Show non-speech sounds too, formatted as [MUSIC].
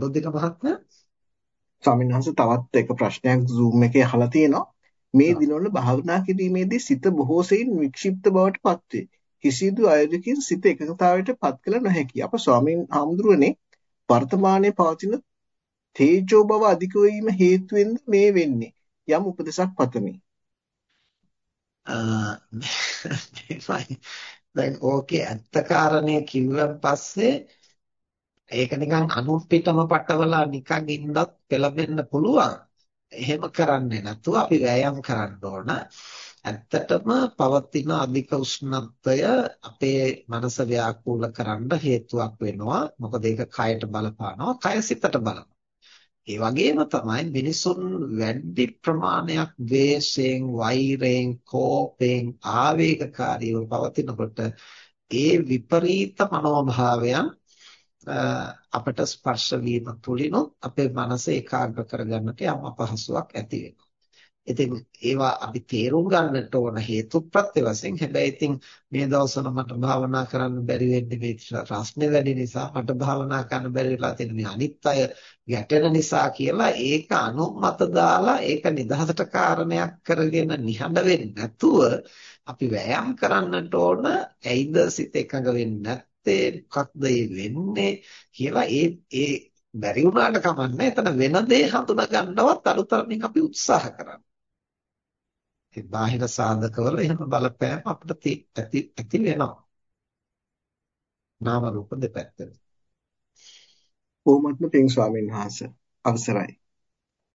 බුද්ධික මහත්මයා ස්වාමීන් වහන්සේ තවත් එක ප්‍රශ්නයක් Zoom එකේ අහලා තියෙනවා. මේ දිනවල භාවනා කිරීමේදී සිත බොහෝ සෙයින් වික්ෂිප්ත බවට පත්වේ. කිසිදු අයුරකින් සිත එකඟතාවයට පත් කළ නොහැකි. අප ස්වාමීන් හාමුදුරුවනේ වර්තමානයේ පවතින තේජෝ බව අධික වීම හේතුවෙන්ද මේ වෙන්නේ? යම් උපදේශක් පතමි. [LAUGHS] දැන් ඕකේ ඇත්ත කාරණේ කිව්වන් පස්සේ ඒක නිකන් අනුන් පිටම පටවලා නිකන් ඉන්නත් පෙළඹෙන්න පුළුවන්. එහෙම කරන්නේ නැතුව අපි වෑයම් කරන්න ඕන. ඇත්තටම පවතින අධික උෂ්ණත්වය අපේ මනස ව්‍යාකූල කරන්න හේතුවක් වෙනවා. මොකද ඒක කයට බලපානවා, කය සිතට බලපානවා. ඒ වගේම තමයි මිනිසුන් වැඩි ප්‍රමාණයක් ද්වේෂයෙන්, වෛරයෙන්, කෝපයෙන්, ආවේගකාරීව පවතිනකොට ඒ විපරීත මනෝභාවයන් අපට ස්පර්ශ වීම තුලිනුත් අපේ මනස ඒකාග්‍ර කරගන්නට යම් අපහසුාවක් ඇති වෙනවා. ඉතින් ඒවා අපි තේරුම් ගන්නට ඕන හේතුප්‍රත්‍ය වශයෙන් හැබැයි ඉතින් මේ දවස්වල මට භාවනා කරන්න බැරි වෙන්නේ මේ රස්නේ වැඩි නිසා මට භාවනා කරන්න බැරි වෙලා තියෙන මේ අනිත් අය ගැටෙන නිසා කියලා ඒක අනුමත දාලා ඒක නිදහසට කාරණයක් කරගෙන නිහඬ වෙන්නේ නැතුව අපි වෑයම් කරන්නට ඕන ඇයිද සිත එකඟ වෙන්නේ නැත්තේ මොකක්ද වෙන්නේ කියලා ඒ ඒ බැරි වුණාට කමන්නේ එතන වෙන දේ හඳුනා ගන්නවත් අලුතමින් අපි උත්සාහ කරනවා. ඒ බාහිර සාධකවල එහෙම බලපෑම අපිට ඇති ඇති වෙනවා. නාම රූප දෙපැත්තට. කොහොමත්ම පින් ස්වාමීන් වහන්සේ අවසරයි.